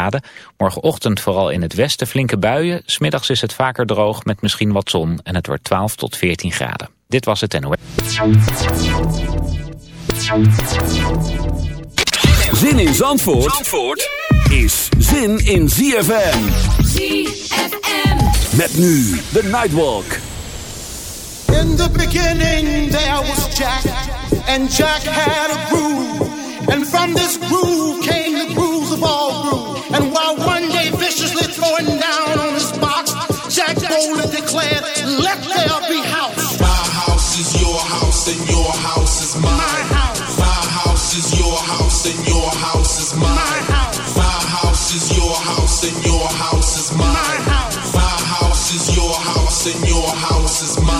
graden. Morgenochtend vooral in het westen flinke buien. Smiddags is het vaker droog met misschien wat zon en het wordt 12 tot 14 graden. Dit was het NOS. Zin in Zandvoort, Zandvoort is zin in ZFM. ZFM. Met nu de Nightwalk. In the beginning there was Jack, and Jack had a groove. And from this groove came the grooves of all grooves. Throwing down on his box, Jack boldly declared, Let there be house. My house is your house, and your house is mine. My house. My house is your house, and your house is mine. My house. My house is your house, and your house is mine. My house. My house is your house, and your house is mine.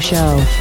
Show.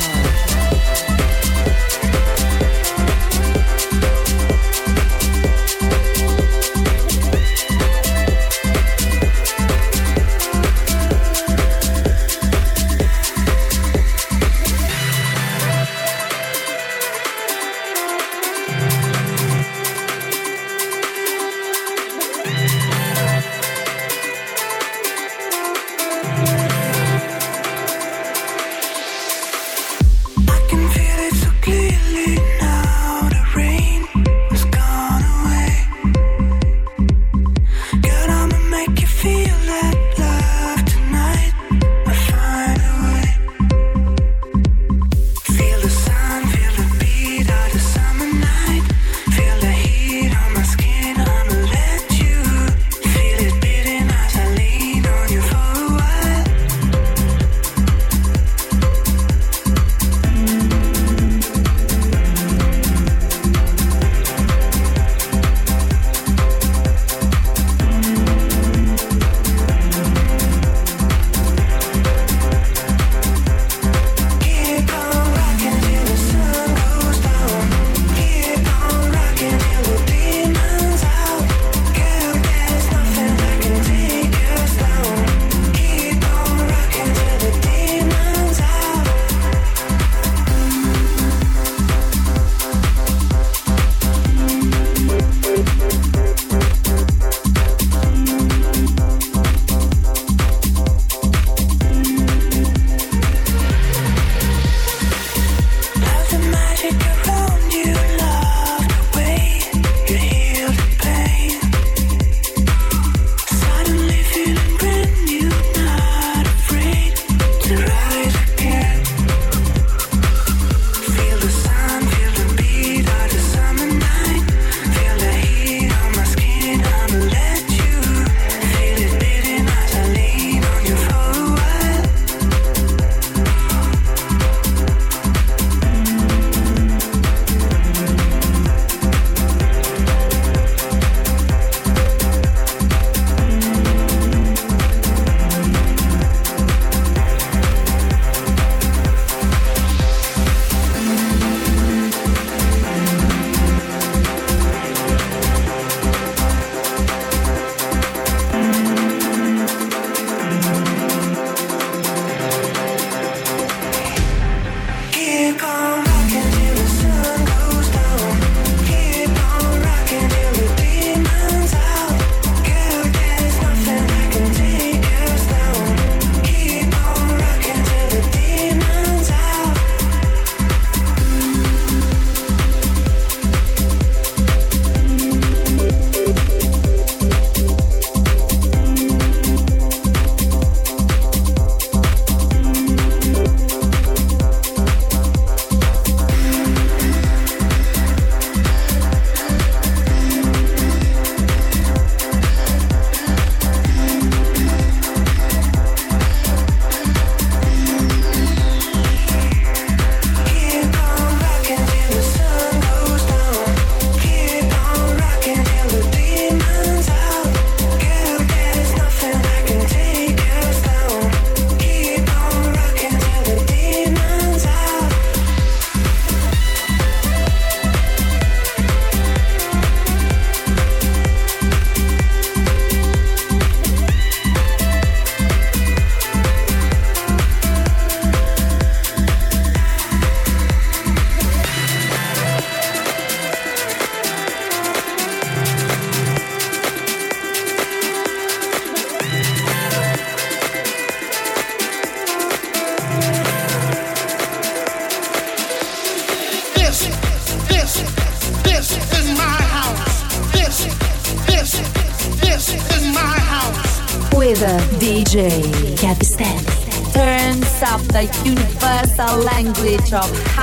shop.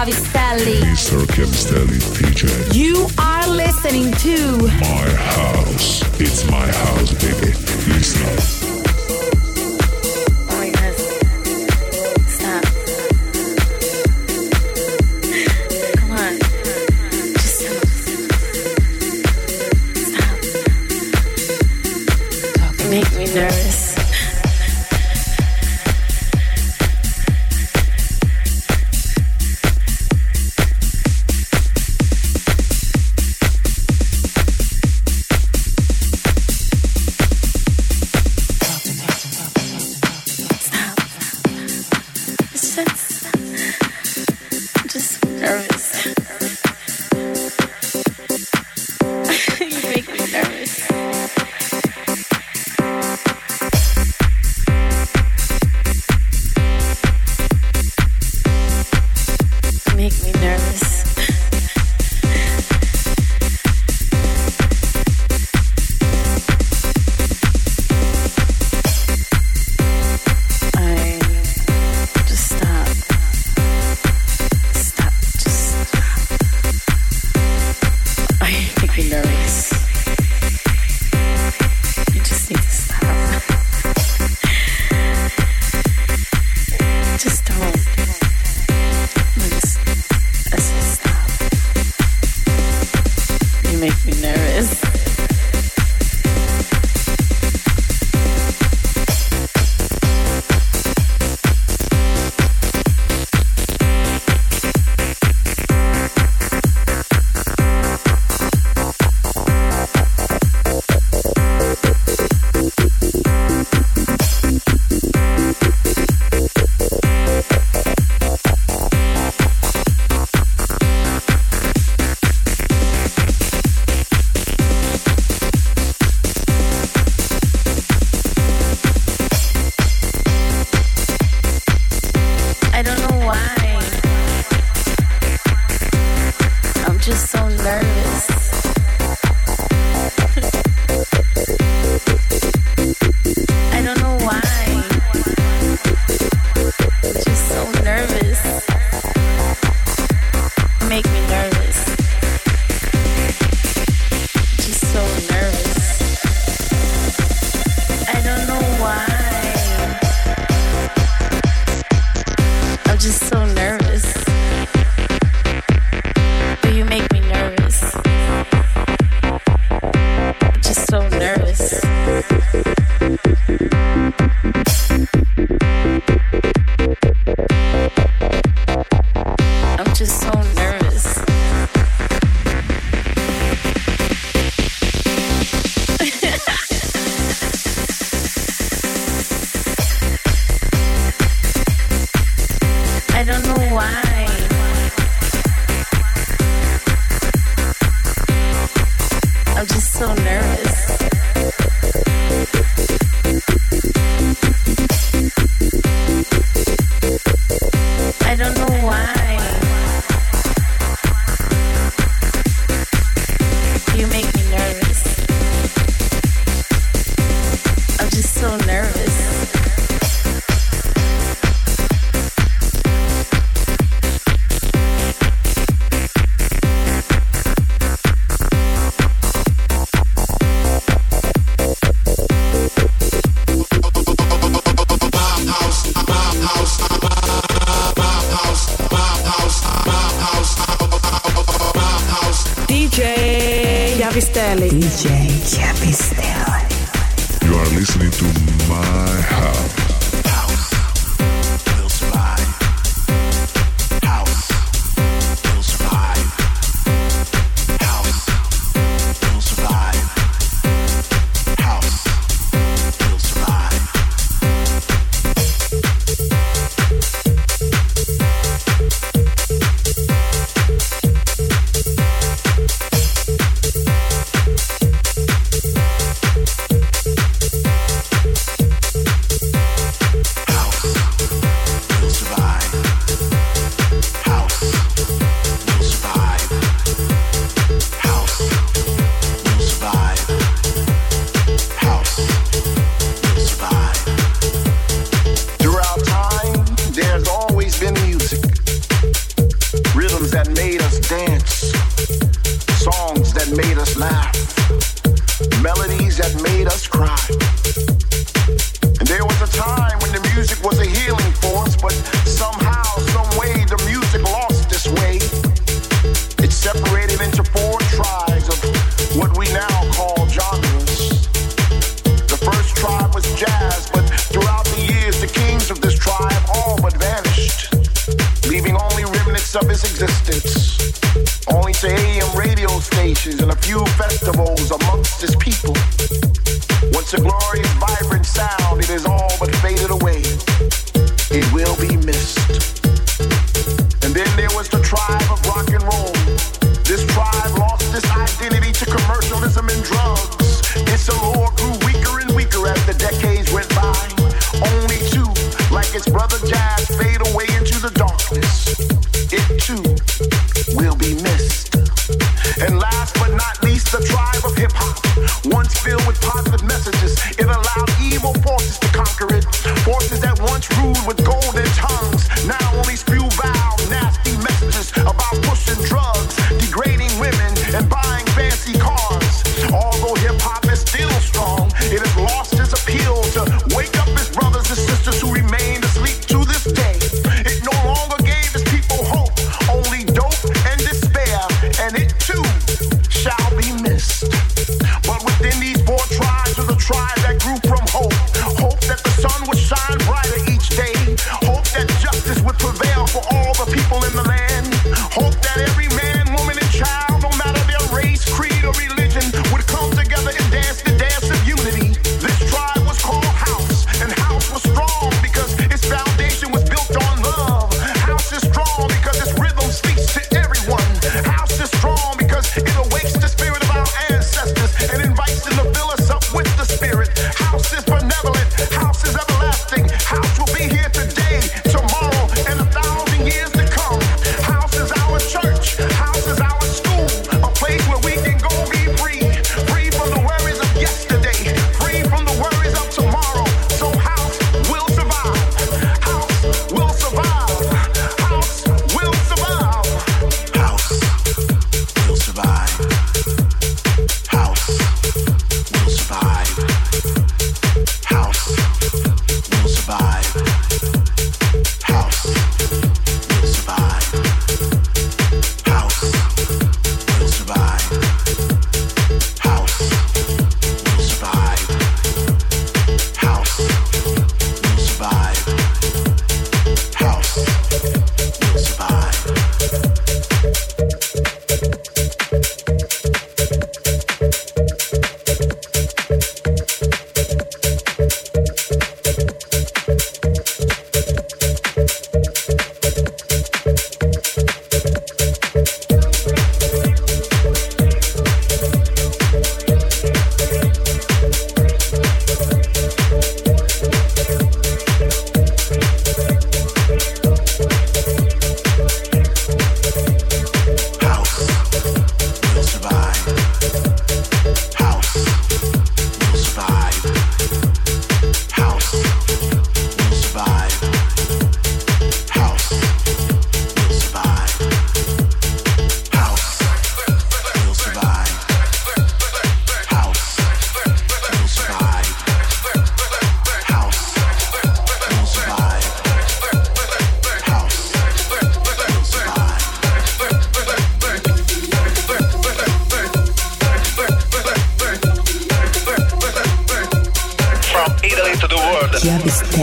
Chiavistelli. Mr. Chiavistelli PJ. You are listening to My House. It's my house.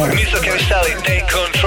Mr. Chiavistelli take control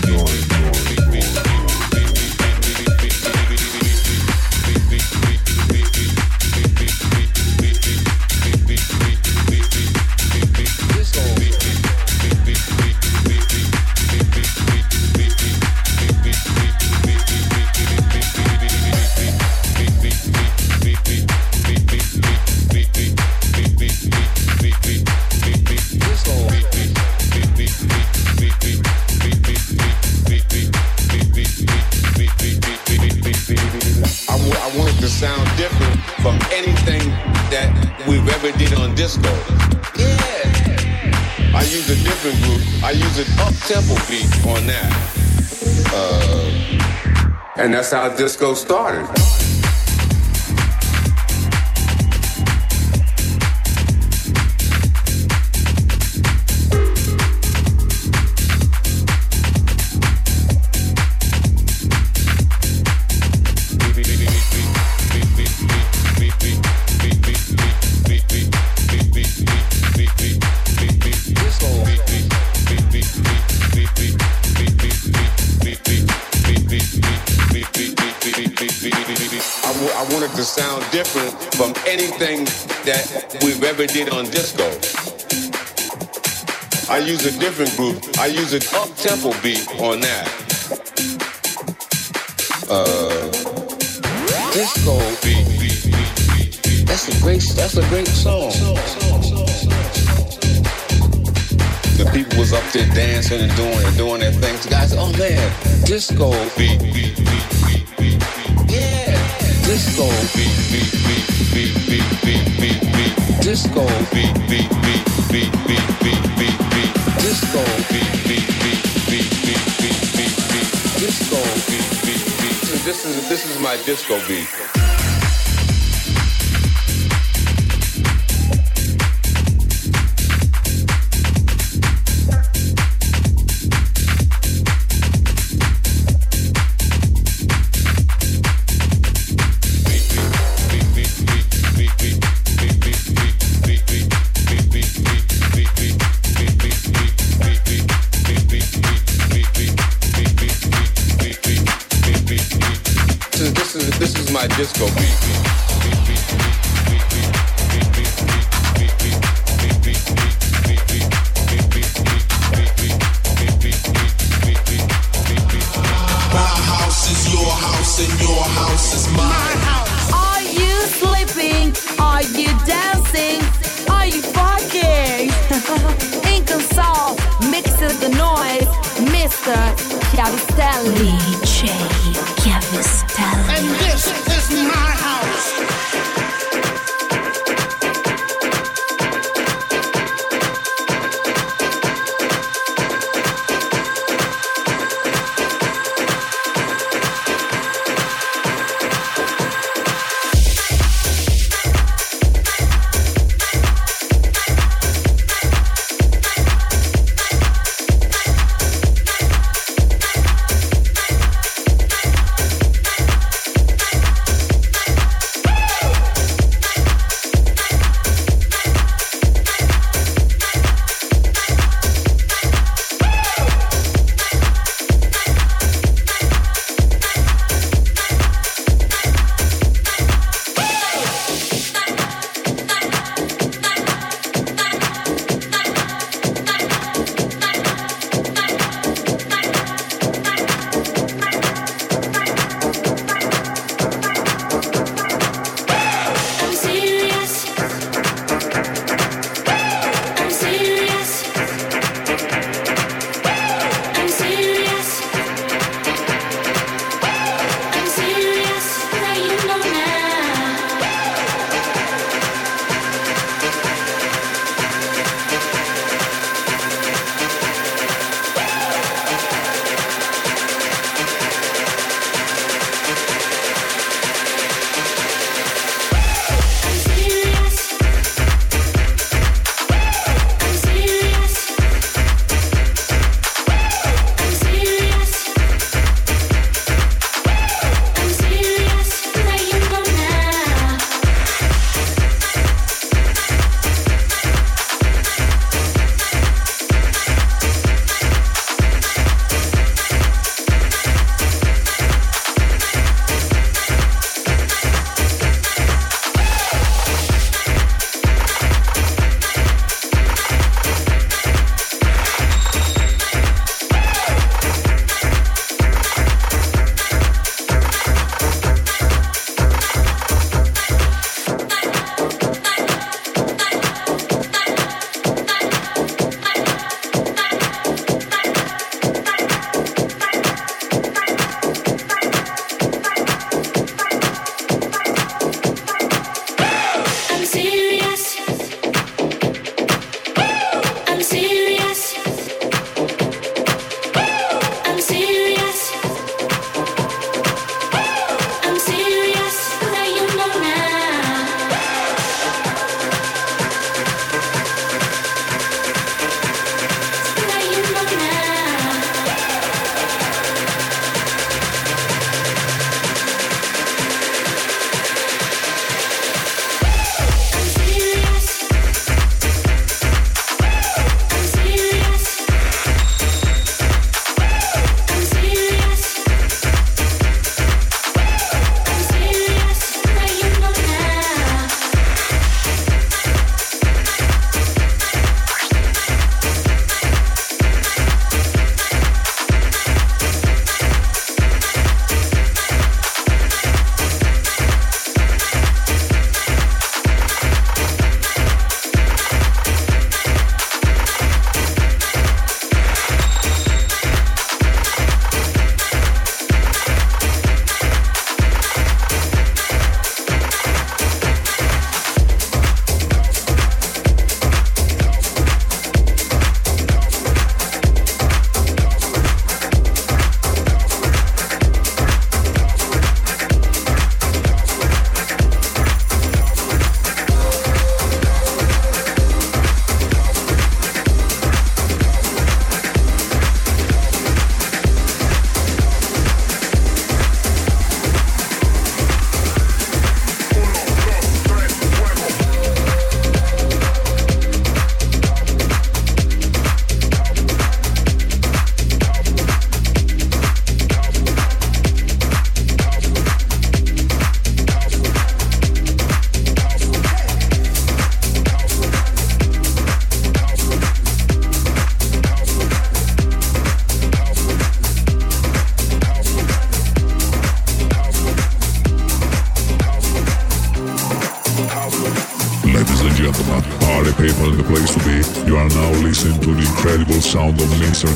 Disco started. I use a different groove. I use an up tempo beat on that. Uh, disco beat. That's a great. That's a great song. The people was up there dancing and doing and doing their things. Guys, oh man, disco beat. Yeah, disco beat, beat, beat, beat, beat, beat, beat, disco beat, beat, beat, beat, beat disco. Beat, disco beat.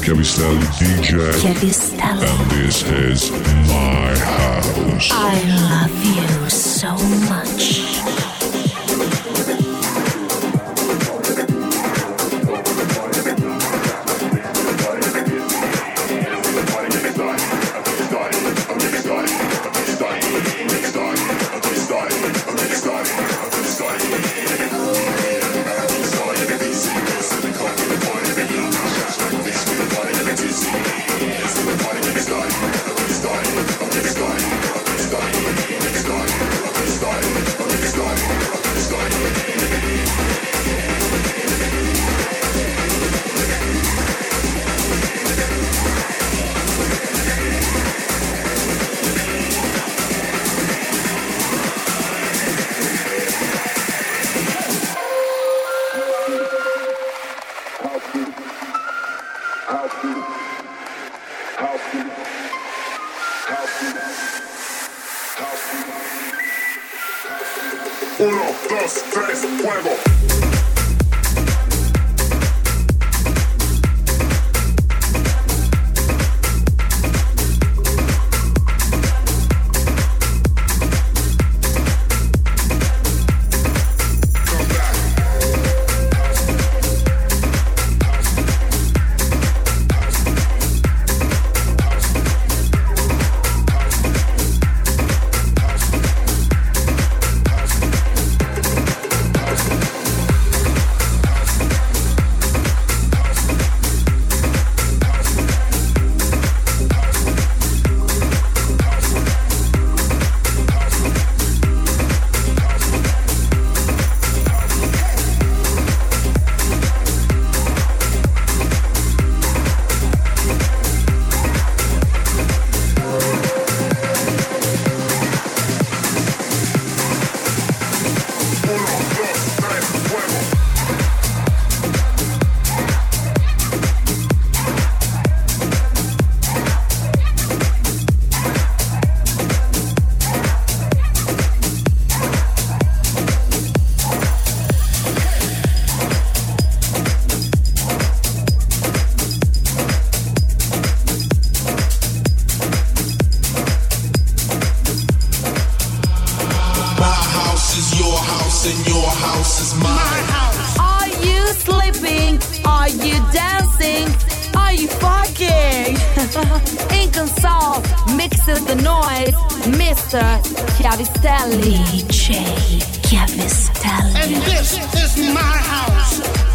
Chiavistelli DJ. Chiavistelli. And this is Uno, dos, tres, fuego. Chiavistelli. DJ Chiavistelli. And this is my house.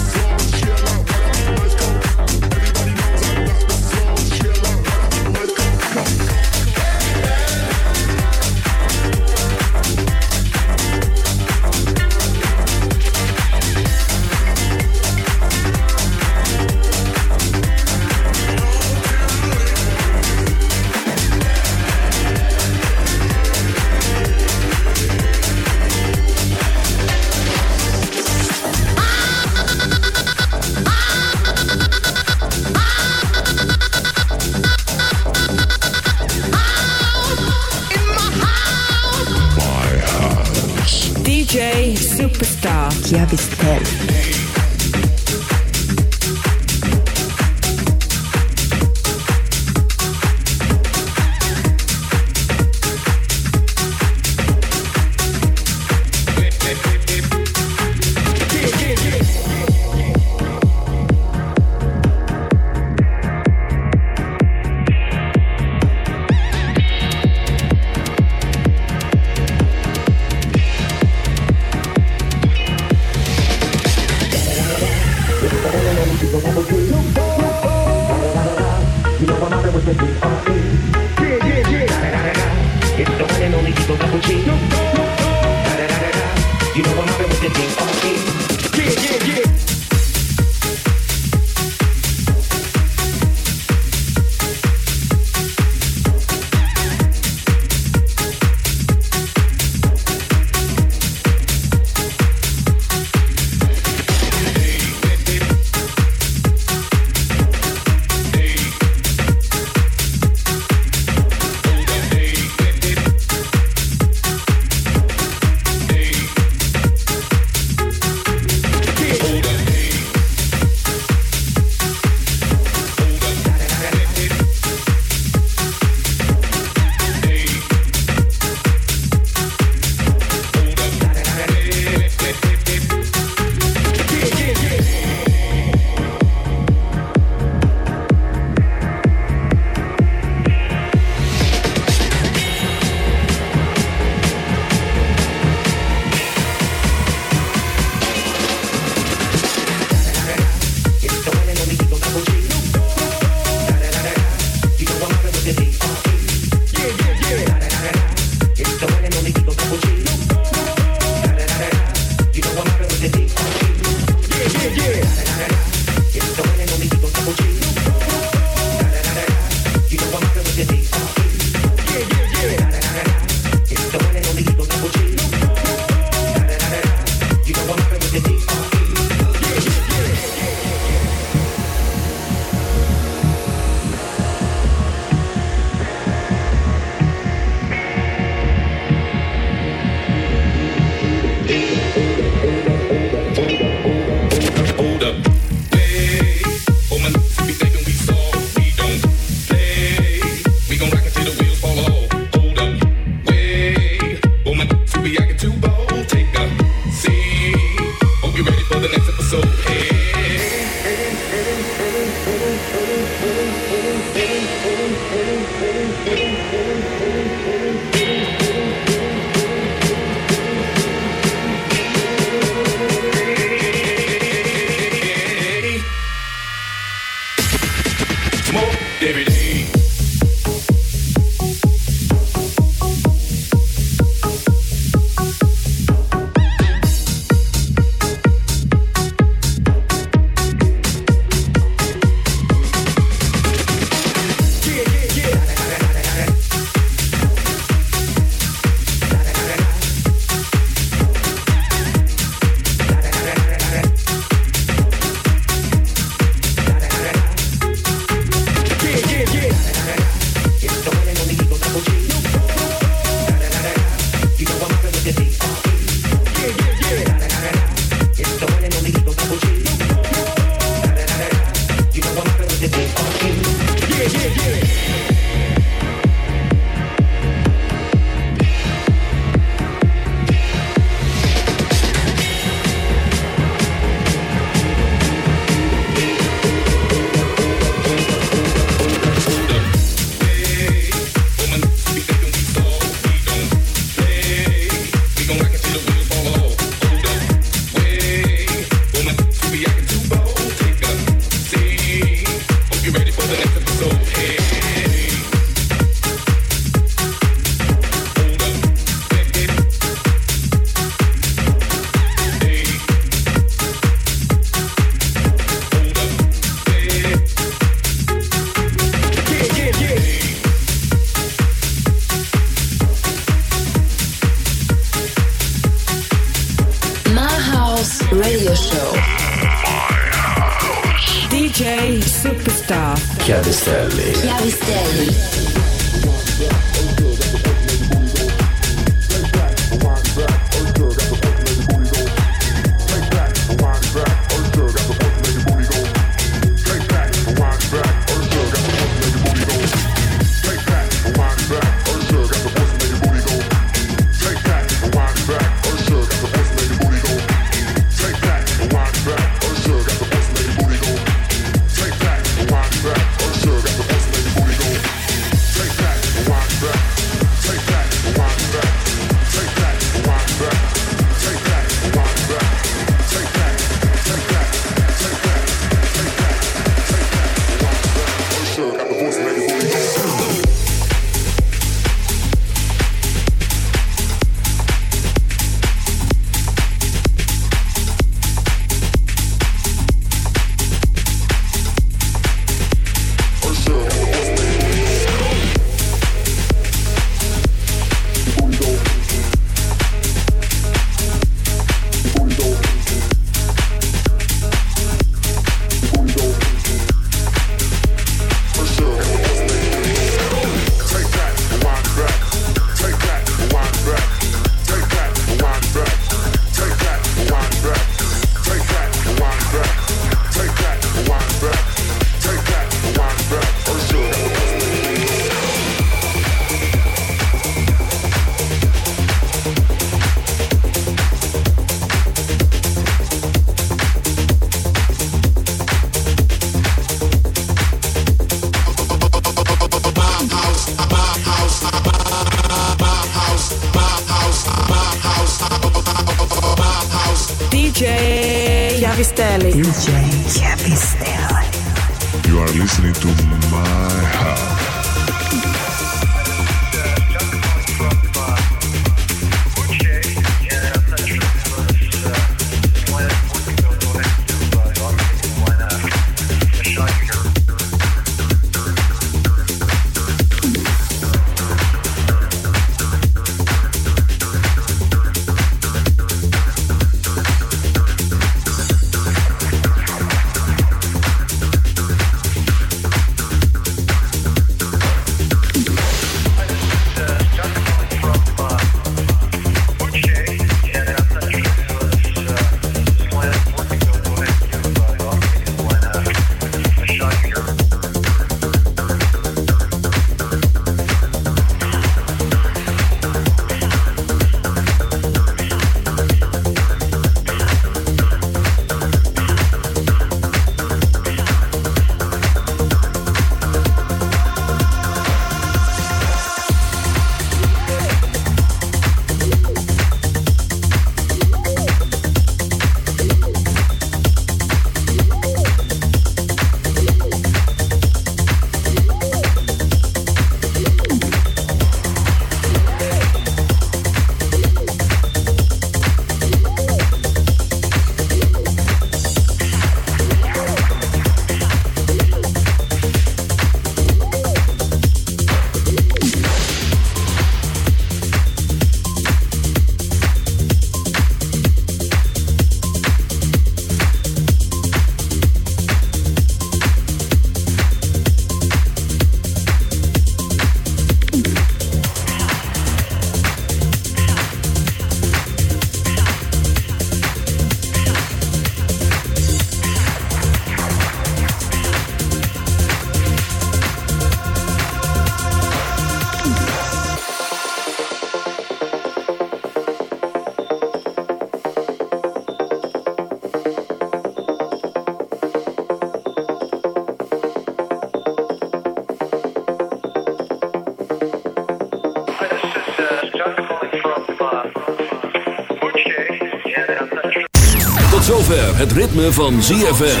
Het ritme van ZFM.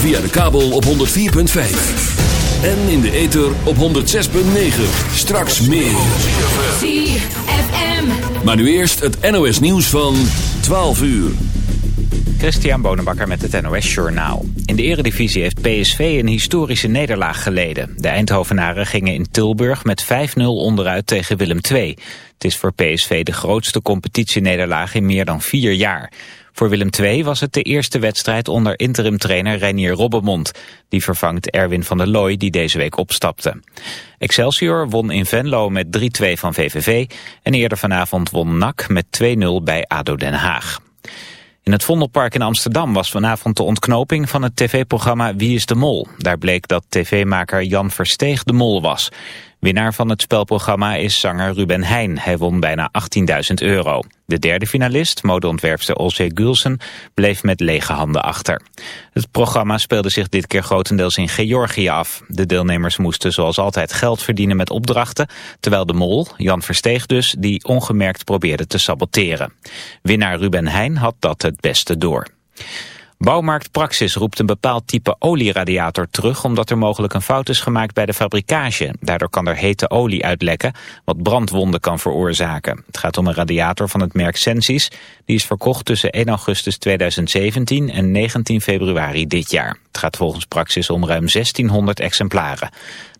Via de kabel op 104.5. En in de ether op 106.9. Straks meer. ZFM. Maar nu eerst het NOS nieuws van 12 uur. Christian Bonenbakker met het NOS Journaal. In de eredivisie heeft PSV een historische nederlaag geleden. De Eindhovenaren gingen in Tilburg met 5-0 onderuit tegen Willem II. Het is voor PSV de grootste competitienederlaag in meer dan vier jaar. Voor Willem II was het de eerste wedstrijd onder interimtrainer Reinier Robbemond. Die vervangt Erwin van der Looy die deze week opstapte. Excelsior won in Venlo met 3-2 van VVV. En eerder vanavond won NAC met 2-0 bij ADO Den Haag. In het Vondelpark in Amsterdam was vanavond de ontknoping van het tv-programma Wie is de Mol. Daar bleek dat tv-maker Jan Versteeg de mol was. Winnaar van het spelprogramma is zanger Ruben Heijn. Hij won bijna 18.000 euro. De derde finalist, modeontwerpster Olse Gulsen, bleef met lege handen achter. Het programma speelde zich dit keer grotendeels in Georgië af. De deelnemers moesten zoals altijd geld verdienen met opdrachten, terwijl de mol, Jan Versteeg dus, die ongemerkt probeerde te saboteren. Winnaar Ruben Heijn had dat het beste door. Bouwmarkt Praxis roept een bepaald type olieradiator terug omdat er mogelijk een fout is gemaakt bij de fabrikage. Daardoor kan er hete olie uitlekken, wat brandwonden kan veroorzaken. Het gaat om een radiator van het merk Sensis. Die is verkocht tussen 1 augustus 2017 en 19 februari dit jaar. Het gaat volgens Praxis om ruim 1600 exemplaren.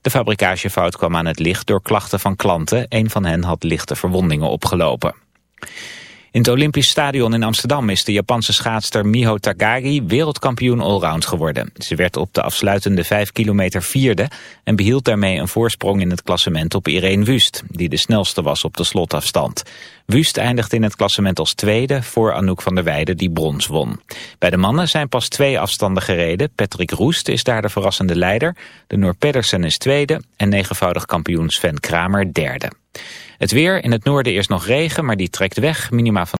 De fabrikagefout kwam aan het licht door klachten van klanten. Een van hen had lichte verwondingen opgelopen. In het Olympisch Stadion in Amsterdam is de Japanse schaatster Miho Takagi wereldkampioen allround geworden. Ze werd op de afsluitende 5 kilometer vierde en behield daarmee een voorsprong in het klassement op Irene Wust, die de snelste was op de slotafstand. Wust eindigde in het klassement als tweede voor Anouk van der Weijden die brons won. Bij de mannen zijn pas twee afstanden gereden. Patrick Roest is daar de verrassende leider. De Noor Pedersen is tweede en negenvoudig kampioen Sven Kramer derde. Het weer, in het noorden eerst nog regen, maar die trekt weg. Minima van